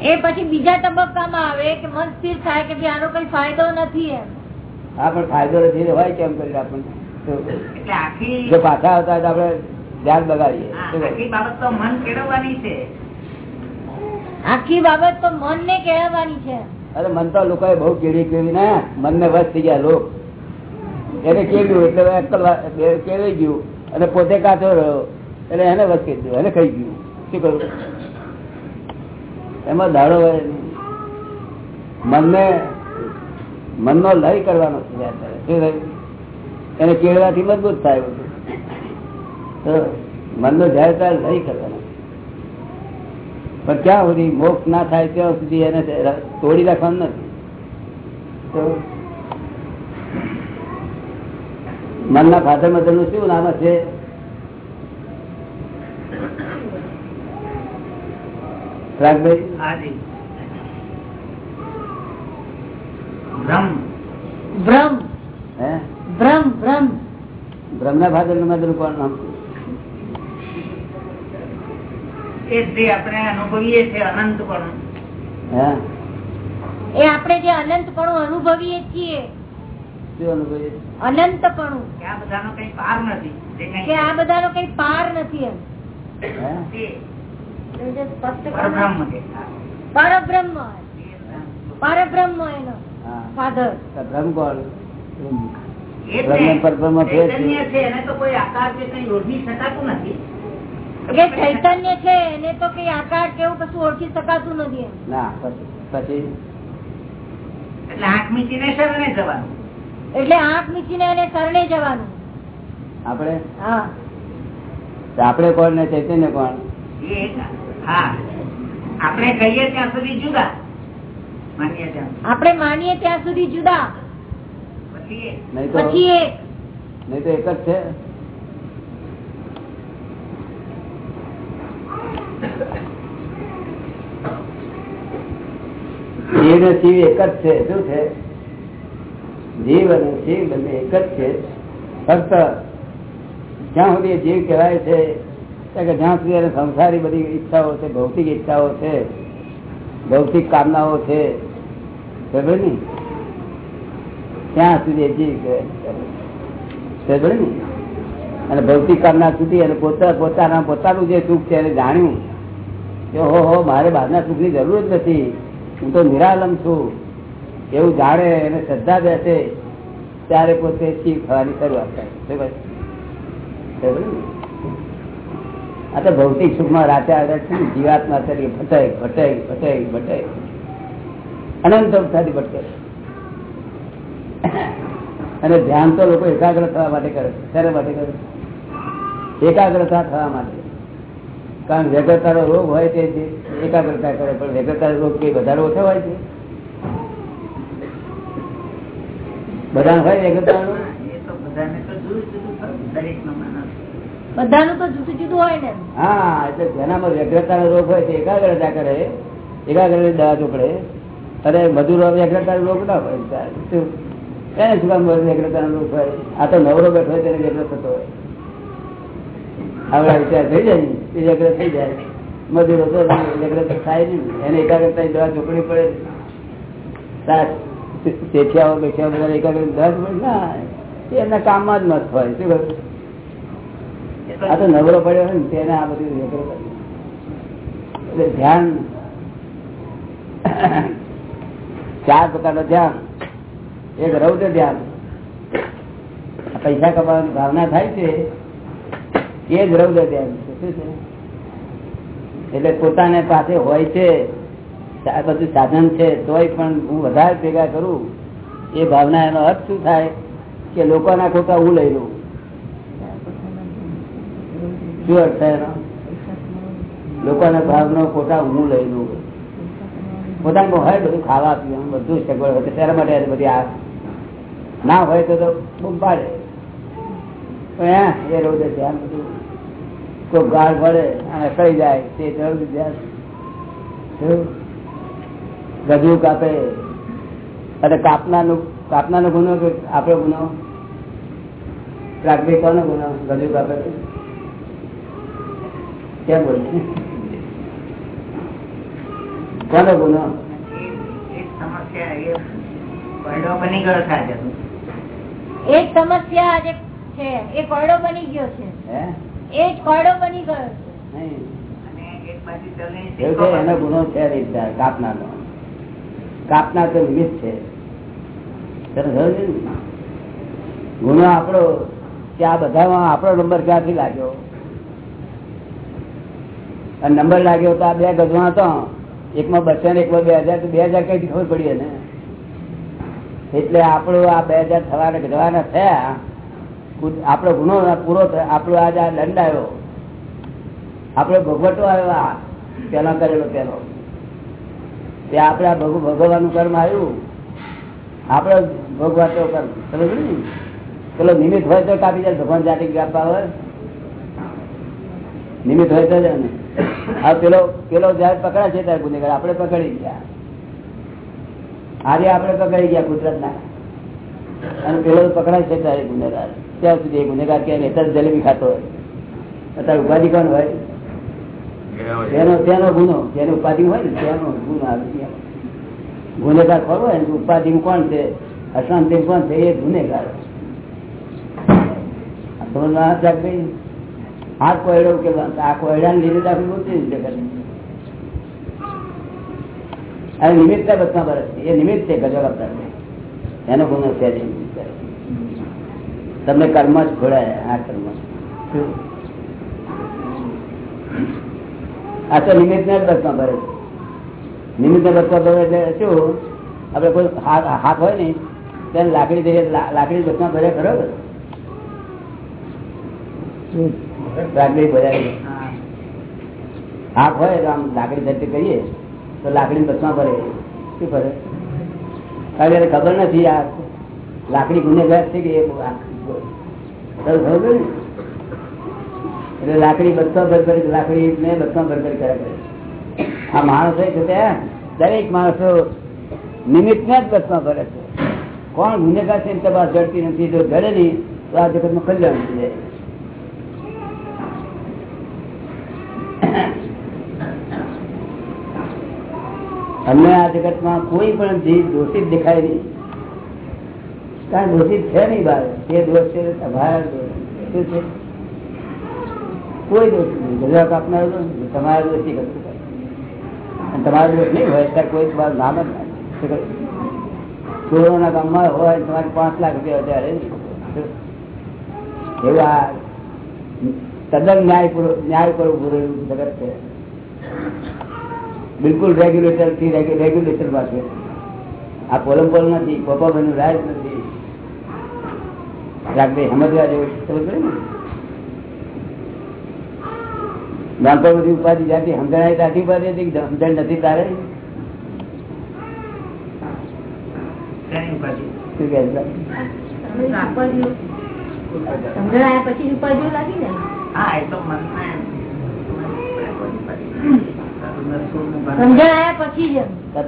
એ પછી બીજા તબક્કામાં આવે કે મન સ્થિર થાય કે આનો કઈ ફાયદો નથી એમ. હા પણ ફાયદો નથી હોય કેમ કરી આપણને આખી જો પાછા આવતા હોય તો આપણે ધ્યાન બગાડીએ? બાબત તો મન કેળવવાની છે. આખી બાબત તો મનને કેળવવાની છે. અરે મન તો લોકોએ બહુ કેળવી કેળવી ને મનને વસ્ત થઈ ગયા લોક એને કેળવ્યું એટલે વા- ગયું અને પોતે કાચો રહ્યો. એટલે એને કરી દીધું. એને ખાઈ ગયું. શું કરું એમાં દાડો. મનને મનનો લય કરવાનો? એને કેળવાથી મજબૂત થાય તો મનનો જાય ત્યારે લય કરવાનો. પણ ક્યાં સુધી મોક્ષ ના થાય ત્યાં સુધી એને તોડી રાખવાનું નથી. મનના ફાધર મધરનું શું નામ છે રાગભાઈ? ભ્રમ ભ્રમ હે? ભ્રમ ભ્રમ બ્રહ્મના ફાધરનું મધર કોણ નામ? એ જે આપણે અનુભવીએ છીએ અનંત પણ હે? એ આપણે જે અનંતપણું અનુભવીએ છીએ અનંતપણું. કે આ બધાનો કઈ પાર નથી કે આ બધાનો કઈ પાર નથી એમ. પરબ્રહ્મ પરબ્રહ્મ. એનો ફાધર બ્રહ્મ કોણ. ચૈતન્ય છે એને તો કોઈ આકાર કે કઈ ઓળખી શકાતું નથી. કે ચૈતન્ય છે એને તો કઈ આકાર કેવું કશું ઓળખી શકાતું નથી એમ. ના પછી પછી? એટલે આંખ મીચીને શરણે જવાનું. એટલે આંખ મીચીને એને શરણે જવાનું. આપણે? હા. આપણે કોણ? ને ચૈતન્ય કોણ આપણે કહીએ ત્યાં સુધી જુદા. આપણે માનીએ ત્યાં સુધી જુદા. પછી એ. નહીં તો પછી એ. નહીં તો એક જ છે. એક જ છે. શું છે? જીવ અને શિવ બંને એક જ છે. ફક્ત જ્યાં સુધી જીવ કહેવાય છે કે જ્યાં સુધી એને સંસારી બધી ઈચ્છાઓ છે, ભૌતિક ઈચ્છાઓ છે, ભૌતિક કામનાઓ છે, ખબર ને ત્યાં સુધી જીવ કહેવાય ને અને ભૌતિક કામના સુધી અને પોતા, પોતાના, પોતાનું જે સુખ છે એને જાણ્યું. કે હો હો મારે બહારના સુખની જરૂર જ નથી. હું તો નિરાલમ છું. એવું જાણે એને શ્રદ્ધા બેસે, ત્યારે પોતે શિવ થવાની શરૂઆત થાય? આ તો ભૌતિક સુખમાં રાતે આગળ છે જીવાત્મા તરીકે ભટાય ભટાઈ ભટાઈ ભટાય અનંત અવસ્થાથી ભટકે અને ધ્યાન તો લોકો એકાગ્ર થવા માટે કરે છે. શેના માટે કરે એકાગ્રતા થવા માટે. કારણ વ્યગ્રતાનો રોગ હોય તે એકાગ્રતા કરે, પણ વ્યગ્રતા રોગ કઈ વધારે ઓછો હોય છે બધા હોય એ બધાને તો જુદું જુદું હોય ને. હા એટલે જેનામાં વ્યગ્રતાનો રોગ હોય તે એકાગ્રતા કરે. એકાગ્ર દવા ચોપડે. અને મધુર વ્યગ્રતાનો રોગ ના હોય એને શું કામ વ્યગ્રતાનો રોગ હોય? આ તો નવરો બેઠો હોય તેને વ્યગ્ર થતો હોય. આવડા વિચાર થઈ જાય ને, તે વ્યગ્ર થઈ જાય. વ્યગ્રતા થાય નહીં. એને એકાગ્રતા દવા ચોપડી પડે. શેઠિયાઓ બેઠિયાઓ બધા એકાગ્ર દસ મિનિટ ના, એમના કામમાં જ મત હોય શું આ તો નવરો પડ્યો હોય ને, તેને આ બધું એટલે ધ્યાન, ચાર પ્રકારનું ધ્યાન. એક રૌદ્ર ધ્યાન. પૈસા કમાવાની ભાવના થાય છે, એ જ રૌદ્ર ધ્યાન છે? એટલે પોતાને પાસે હોય છે આ બધું સાધન છે, તોય પણ હું વધારે ભેગા કરું. એ ભાવના એનો અર્થ શું થાય? કે લોકોના ખોટા હું લઈ લઉં. શું અર્થ થાય એનો? લોકોના ભાવનો ખોટા હું લઈ લઉં. પોતાનું હોય બધું ખાવા પીવાનું, બધું સગવડ હોય તેના માટે બધી આ ના હોય તો બૂમ પાડે એ રોજ ધ્યાન બધું. કોઈ ગાળ પડે, અને કઈ જાય, તે જરૂર ધ્યાન? ગજુ કાપે. અને કાપનાનું કાપનાનો ગુનો કે આપણો ગુનો? પ્રાકૃતિક કોનો ગુનો? ગજુ કાપે. કેમ બોલ? કોનો ગુનો. એક સમસ્યા આજે. છે. એ કોયડો બની ગયો છે. હે? એ જ કોયડો બની ગયો છે. નહીં. ગુનો એક બાજુ ચલણી છે એનો. ગુનો છે રીતના કાપનાર તો નિમિત્ત છે. ગુનો આપણો, કે આ બધામાં આપણો નંબર ક્યાંથી લાગ્યો? અને નંબર લાગ્યો તો આ બે ગજવા હતો એકમાં બસો ને એકમાં બે હજાર બે હજાર કઈ ખબર પડી ને એટલે આપણો આ બે હજાર થવાના ગજવાના થયા આપણો ગુનો પૂરો થયો, આપણો આજ આ દંડ આવ્યો. આપણો ભોગવટો આવ્યો આ પેલા કરેલો પેલો તે આપડા આ કર્મ આવ્યું. આપણે ભોગવાતો કર્મ. સમજ ને? પેલો નિમિત્ત હોય તો કાપી જાય, ભગવાન જાતિ કાપવા હોય. નિમિત્ત હોય તો જ ને હવે પેલો પેલો જયારે પકડા છે ત્યારે ગુનેગાર. આપણે પકડી ગયા. આજે આપણે પકડી ગયા ગુજરાતના અને પેલો પકડાય છે ત્યારે ગુનેગાર. ત્યાં સુધી ગુનેગાર કે જલેબી ખાતો હોય. અત્યારે ઉપાધિ કોણ હોય? તેનો તેનો ગુનો, જેનો ઉપાધિ હોય ને, તેનો ગુનો આવે ત્યાં. ગુનેગાર ખરો હોય ને ઉપાધિ કોણ છે અશાંતિ કોણ છે એ ગુનેગાર આ સમજમાં આવે છે કે ભાઈ? આ કોયડો કે આ કોયડા ને લીધે તો આપણે મોટી રીતે કરે આ નિમિત્ત બસમાં બરસ છે એ નિમિત્ત છે ગજબ આપતા એનો ગુનો છે જ. તમને કર્મ જ ખોડાય આ કર્મ શું? આ તો નિમિત્ત ને જ બસમાં ભરે છે નિમિત્ત ને બસમાં ભરે એટલે શું આપડે કોઈ હાથ હોય ને ત્યારે લાકડી જઈએ લાકડી બસમાં ભરે ખરો લાકડી ભરાય. હાથ હોય તો આમ લાકડી ધરતી કરીએ તો લાકડી બસમાં ભરે શું ભરે કારણ કે ખબર નથી આ લાકડી ગુનેગાર છે કે એ ખબર ને? એટલે લાકડી બધા ભર લાકડી ને બધા ભર કર્યા કરે. આ માણસો દરેક માણસો નિમિત્ત ને જ બસમાં ભરે છે. કોણ ગુનેગાર છે તબાર જડતી નથી, જો જડે નહીં, તો આ જગતનું કલ્યાણ થઈ જાય. અમને આ જગતમાં કોઈ પણ જીવ દોષિત દેખાય નહીં. કારણ દોષિત છે નહીં બાર એ દોષ છે તમારા દોષ. શું છે? કોઈ દોષ નહીં. ગુજરાત આપનાર તમારા દોષી કરતું અને તમારો દોષ નહીં હોય ત્યારે કોઈ નામ જ? ચોરોના કામમાં હોય તમારે પાંચ લાખ રૂપિયા અત્યારે એવું આ તદ્દન ન્યાય ન્યાય કરવું પૂરેલું જગત છે. બિલકુલ રેગ્યુલેટરથી રેગ્યુલેશન પાસે. આ પોલમ પોલ નથી પપ્પા બન્યું રાજ નથી. રાખભાઈ સમજવા જેવું પડે ને? નાનપણ બધી ઉપાધિ જાતિ સમજણાય ત્યાંથી ઉપાધિ હતી સમજણ નથી તારે?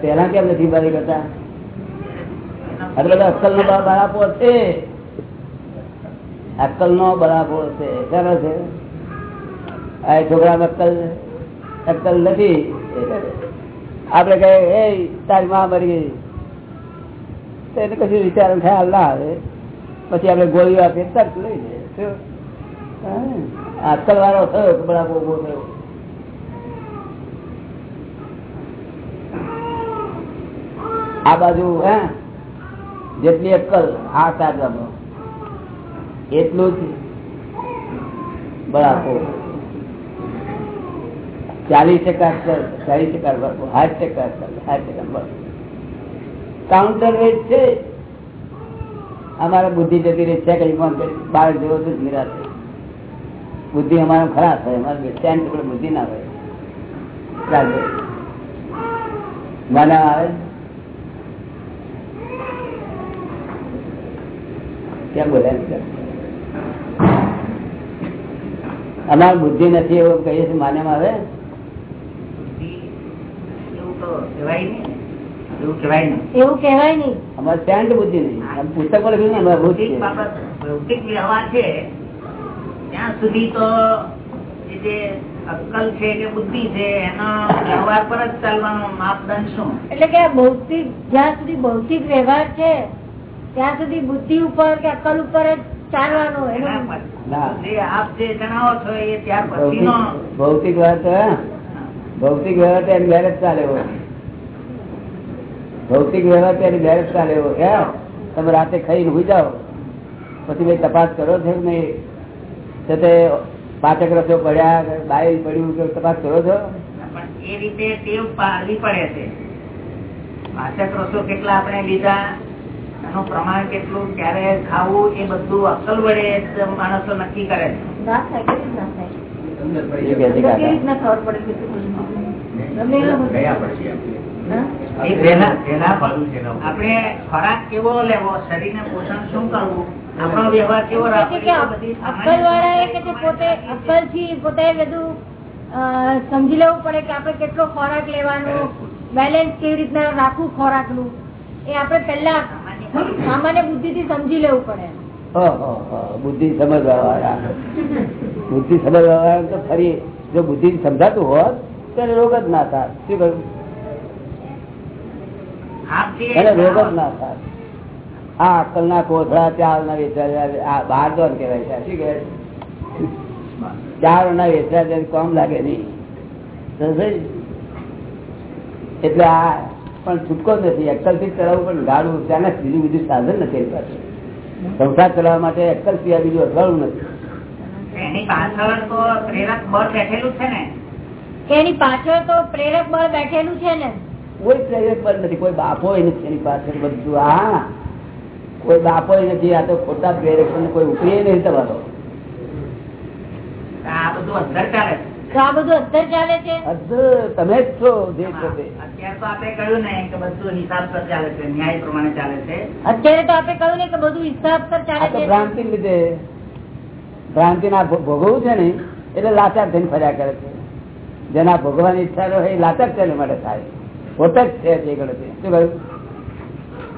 પેલા કેમ નથી ઉપાધિ કરતા? આ બધા અક્કલ નો બરાબર છે. અક્કલ નો બરાબર છે. સરસ છે. આ છોકરા અક્કલ અક્કલ નથી. આપડે કહે, એ, તારી માં મરી ગઈ. એને કશું વિચાર ખ્યાલ ના આવે. પછી આપડે ગોળીઓ આપીએ તરત લઈ જાય? અક્કલ વાળો થયો બરાબર ઊભો થયો. આ બાજુ, હે, જેટલી અક્કલ, આ સાગરમાં, એટલું જ બરાબર ચાલીસ ટકા ચાલીસ ટકા સાઠ ટકા સાઠ ટકા કાઉન્ટર રેટ છે. અમારા બુદ્ધિ જતી રહી, છે કઈ પણ બાર જેવો જ નિરાશ બુદ્ધિ અમારે ખરાબ થાય, અમારે સ્ટેન્ડ પર બુદ્ધિ ના હોય. ચાલે મને આવે? કેમ બોલ્યા અમારે બુદ્ધિ નથી એવું કહીએ છીએ, માન્યમાં આવે? એવું તો નહીં. એવું કહેવાય નહીં. એવું કહેવાય નહીં. અમારે સ્ટેન્ડ બુદ્ધિ નહીં. પુસ્તક પર લખ્યું ને અમારે બુદ્ધિ ભૌતિક વ્યવહાર છે. ત્યાં સુધી તો જે અક્કલ છે કે બુદ્ધિ છે એનો વ્યવહાર પર જ ચાલવાનો માપદંડ શું? એટલે કે ભૌતિક જ્યાં સુધી ભૌતિક વ્યવહાર છે ત્યાં સુધી બુદ્ધિ ઉપર કે અક્કલ ઉપર જ ચાલવાનો. પછી આપ જે જણાવો છો એ ત્યાર પછીનો. ભૌતિક ભૌતિક વાત ભૌતિક વ્યવહાર એમ મેરેજ ચાલે એવો ભૌતિક વ્યવહાર ત્યારે ચાલે એવો હે તમે રાતે ખાઈને હોઈ જાઓ. પછી ભાઈ તપાસ કરો છો ને તે પાચક રસો પડ્યા બાય પડ્યું કે તપાસ કરો છો? એ રીતે ટેવ પાડવી પડે છે. પાચક રસો કેટલા આપણે લીધા એનું પ્રમાણ કેટલું ક્યારે ખાવું એ બધું અક્કલ વડે માણસો નક્કી કરે છે. ના. રીતના ખબર પડે આપણે ખોરાક કેવો લેવો? શરીરને પોષણ શું કરવું? આપણો વ્યવહાર કેવો અક્કલ વાળા એ કે પોતે અક્કલથી પોતે બધું સમજી લેવું પડે કે આપણે કેટલો ખોરાક લેવાનો બેલેન્સ કેવી રીતના રાખવું ખોરાકનું એ આપણે પેલા સામાન્ય બુદ્ધિ થી સમજી લેવું પડે. બુદ્ધિ સમજવા વાળા બુદ્ધિ સમજવા વાળા તો ફરી જો બુદ્ધિ સમજાતું હોત ત્યારે રોગ જ ના થાય. શું કહ્યું? એને રોગ જ ના થાય. આ અક્કલ ના કોથળા ચાર ના વેચા બહાર દોર કહેવાય છે. શું કહેવાય? ચાર ના વેચા કોમ લાગે નહીં. એટલે આ પણ છૂટકો નથી. એકલથી ચલાવવું પણ ગાડું ત્યાં બીજું બીજું સાધન નથી એની પાસે. સંસાર ચલાવવા માટે એકલ સિવાય બીજું અગળવું નથી. એની પાછળ તો પ્રેરક બળ બેઠેલું છે ને. એની પાછળ તો પ્રેરક બળ બેઠેલું છે ને. કોઈ પ્રેરક બળ નથી કોઈ બાપો નથી એની પાછળ બધું. હા કોઈ બાપો નથી આ તો ખોટા પ્રેરક પણ કોઈ ઉપરી નહીં તમારો. આ બધું અંદર ચાલે છે. આ બધું અત્તર ચાલે છે? તમે જ છો જે અત્યારે તો આપણે કહ્યું ને કે બધું હિસાબ પર ચાલે છે ન્યાય પ્રમાણે ચાલે છે. અત્યારે તો આપણે કહ્યું ને કે બધું હિસાબ પર ચાલે છે. ભ્રાંતિ લીધે. ભ્રાંતિ ના ભોગવવું છે ને એટલે લાચાર થઈને ફર્યા કરે છે. જેના ભોગવાની ઈચ્છા હોય એ લાચાર તેને માટે થાય. ખોટ જ છે જે ગણતરી. શું કહ્યું?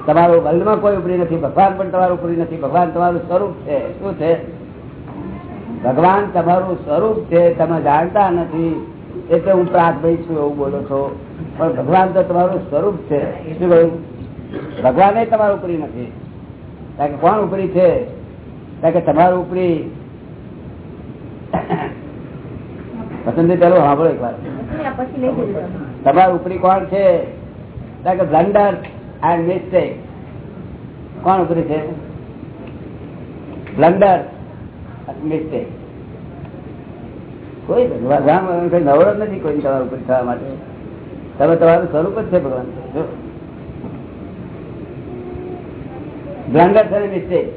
તમારું વર્લ્ડમાં કોઈ ઉપરી નથી, ભગવાન પણ તમારું ઉપરી નથી. ભગવાન તમારું સ્વરૂપ છે. શું છે? ભગવાન તમારું સ્વરૂપ છે, તમે જાણતા નથી. એટલે હું પ્રાર્થભાઈ છું, એવું બોલો છો. પણ ભગવાન તો તમારું સ્વરૂપ છે. શું કહ્યું? ભગવાન તમારું ઉપરી નથી. કારણ કે કોણ ઉપરી છે? કારણ કે તમારું ઉપરી પસંદી પેલું સાંભળો એક વાર. તમારું ઉપરી કોણ છે? બ્લન્ડર એન્ડ મિસ્ટેક કોણ ઉપરી છે? બ્લન્ડર મિસ્ટેક કોઈ કઈ નવરો નથી કોઈ તમારા ઉપર થવા માટે. તમે તમારું સ્વરૂપ જ છે ભગવાન. બ્લન્ડર છે મિસ્ટેક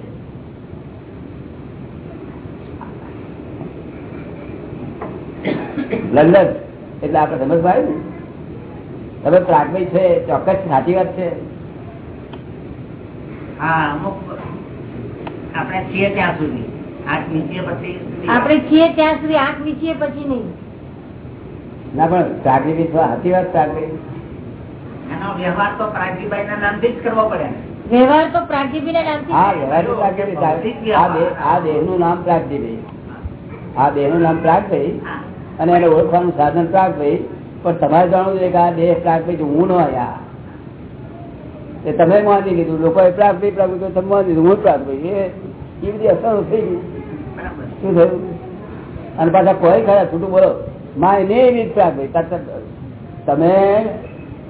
બ્લન્ડર એટલે આપણે સમજ આવ્યું ને? તમે પ્રાથમિક છે ચોક્કસ સાચી વાત છે. હા અમુક આપણે છીએ ત્યાં સુધી. આઠ નીચે પછી આપણે છીએ ત્યાં સુધી આંખ વીચીએ પછી નહીં. ના પણ પ્રાકૃતિક સાચી વાત પ્રાકૃતિક એનો વ્યવહાર તો પ્રાગજીભાઈ ના નામથી જ કરવો પડે વ્યવહાર તો પ્રાગજીભી ના નામથી હા જ વ્યવહારિક પ્રાકૃતિક આ દેહનું દેહનું નામ પ્રાગજીભાઈ. આ દેહનું નામ પ્રાગભાઈ. અને એને ઓળખવાનું સાધન પ્રાગભાઈ. પણ તમારે જાણવું છે કે આ દેહ પ્રાગભાઈ હું નો એ તમે માની લીધું. લોકોએ પ્રાગભાઈ પ્રાગભાઈ તમે માની લીધું. હું પ્રાગભાઈ એ બધી અસરો થઈ ગઈ. શું થયું? અને પાછા કોઈ ખરા છૂટું બોલો. માય ને એવી પ્રાગભાઈ તમે,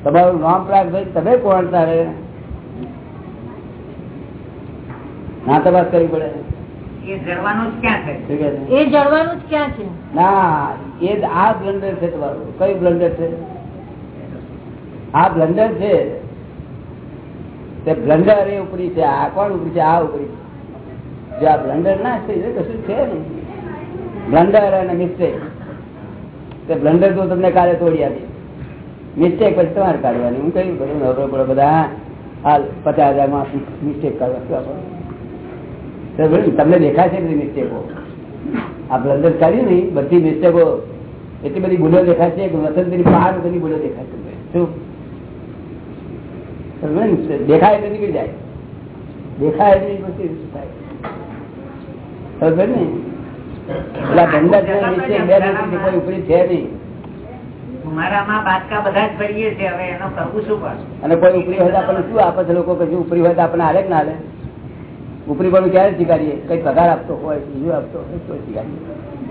તમારું નામ પ્રાગભાઈ તમે કોણ તારે? ના તપાસ કરવી પડે. એ છે? શું કહે જળવાનું જ ક્યાં છે? ના એ આ બ્લન્ડર છે તમારું. કયું બ્લન્ડર છે? આ બ્લન્ડર છે. તે બ્લન્ડર એ ઉપરી છે. આ કોણ ઉપરી છે? આ ઉપરી. છે જો આ બ્લન્ડર ના છે એ કશું છે ને બ્લન્ડર અને મિસ્ટેક. તે બ્લન્ડર તો તમને કાલે તોડી આપી મિસ્ટેક પછી તમારે કાઢવાની. હું કહ્યું બધું નવરો પડે બધા હાલ પચાસ હજારમાં મિસ્ટેક કાઢવા તમને દેખાય છે બધી મિસ્ટેકો આ બ્લન્ડર કાઢ્યું ને બધી મિસ્ટેકો એટલી બધી ભૂલો દેખાય છે કે વસંતની પાર બધી ભૂલો દેખાય છે. શું? દેખાય એટલે નીકળી જાય. દેખાય એટલે પછી શું થાય? ને? પેલા આ બ્લન્ડર બે દિવસથી ઉપરી છે નહીં. મારામાં બાદકા બધા જ ભરીએ છે હવે એનો શું પણ અને કોઈ ઉપરી હોય તો આપણને શું આપે છે? લોકો કશું ઉપરી હોય તો આપણને હારે ના હાલે? ઉપરી પણ ક્યારે સ્વીકારીએ? કઈ પગાર આપતો હોય બીજું આપતો હોય તો સ્વીકારીએ.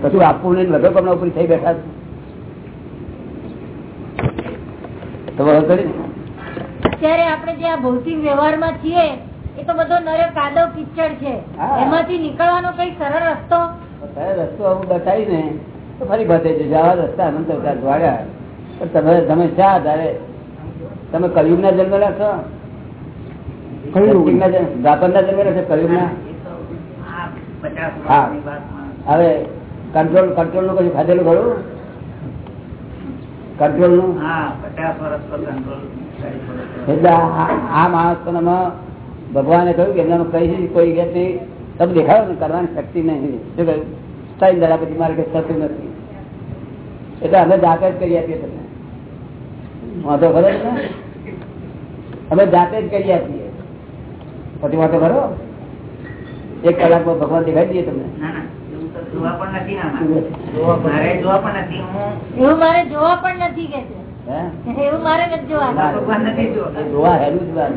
કશું આપવું નહીં વધુ પણ ઉપરી થઈ બેઠા છે. તો વગર કરી ને. અત્યારે આપણે જે આ ભૌતિક વ્યવહારમાં છીએ એ તો બધો નરે કાદવ કિચડ છે. એમાંથી નીકળવાનો કઈ સરળ રસ્તો? તો રસ્તો બતાવી ને તો ફરી બધે છે. જવા રસ્તા અનંત દ્વાડ્યા તમે તમે શા આધારે? તમે કલયુગ ના જન્મ- છો કલયુગના આ પચાસ હા. વર્ષની વાતમાં હવે કંટ્રોલ કંટ્રોલનું કશું ખાધેલું ખરું? કંટ્રોલનું હા પચાસ વર્ષ પર કંટ્રોલ એટલે આ આ ભગવાને કહ્યું કે એમનામાં કઈ કોઈ કે તમે દેખાડો ને કરવાની શક્તિ નહીં. શું કહ્યું? ત્રણ દાદા પછી મારે કઈ થતું નથી. એટલે અમે જાતે જ કરી આપીએ તમને. વાંધો ખરો અમે જાતે જ કરી આપીએ. પછી વાંધો ખરો એક કલાકમાં ભગવાન દેખાઈ દઈએ તમને. ના ના જોવા પણ નથી ના મારે જોવા પણ નથી હું એવું મારે જોવા પણ નથી કે એવું મારે નથી જોવા ના. જોવા. એ જોવા હેલું જ વાત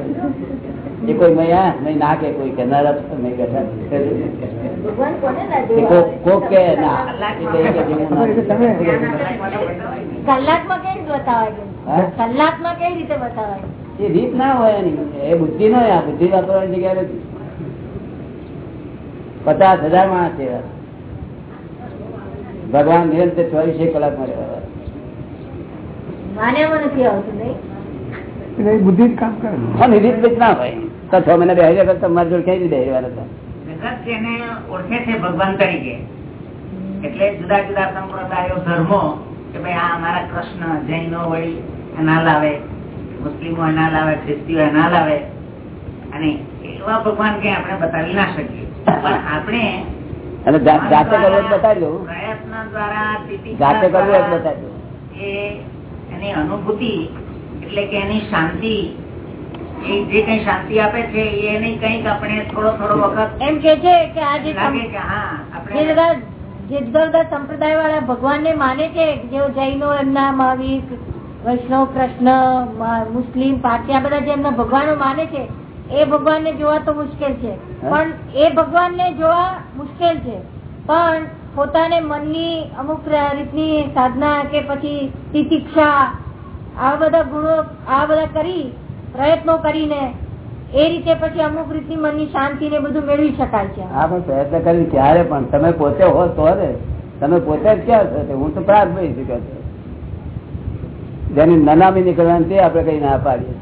એ કોઈ મેં નહીં ના કે કોઈ કહેનારા નહીં બેઠા ભગવાન કોને ના એ જોવા? કોક- કે ના. કલાકમાં કઈ રીતે બતાવાય? કલાકમાં કઈ રીતે બતાવાય? એ રીત ના હોય એની એ બુદ્ધિ નો હોય આ બુદ્ધિ વાપરવાની જગ્યા નથી. પચાસ હજાર માણસ છે એવા. ભગવાન નિરંતર ચોવીસે કલાકમાં રહેવા બુદ્ધિ કામ કરે રીત ના હોય. તો છ મહિના બે હજાર કરતા જોડે ક્યાંય રીતે હતા ઓળખે છે ભગવાન તરીકે એટલે જુદા જુદા સંપ્રદાયો ધર્મો કે ભાઈ આ અમારા કૃષ્ણ જૈનો વળી ના લાવે. મુસ્લિમો ના લાવે ખ્રિસ્તીઓ ના લાવે. અને એવા ભગવાન કઈ આપણે બતાવી ના શકીએ. પણ આપણે અને જાતે કરવું બતાવી દઉં. પ્રયત્ન દ્વારા જાતે કરવું બતાવી દઉં. એ એની અનુભૂતિ એટલે કે એની શાંતિ એ જે કઈ શાંતિ આપે છે એની કંઈક આપણે થોડો થોડો વખત એમ કે છે કે આ જે લાગે સમ- કે હા જે બધા સંપ્રદાય વાળા ભગવાન ને માને છે જેઓ જૈનો એમના મહાવીર વૈષ્ણવ કૃષ્ણ મુસ્લિમ પારસી આ બધા જે ભગવાનો માને છે એ ભગવાન ને જોવા તો મુશ્કેલ છે. પણ એ ભગવાન ને જોવા મુશ્કેલ છે. પણ પોતાને મનની અમુક રીતની સાધના કે પછી તિતિક્ષા આ બધા ગુણો આ બધા કરી પ્રયત્નો કરીને એ રીતે પછી અમુક રીતની મનની શાંતિ ને બધું મેળવી શકાય છે. હા પણ પ્રયત્ન કરી ત્યારે પણ. તમે પોતે હો તો તમે પોતે જ ક્યાં છો? હું તો પ્રાર્થ ભાઈ છે. જેની નનામી નીકળવાની તે આપણે કઈ ના પાડીએ.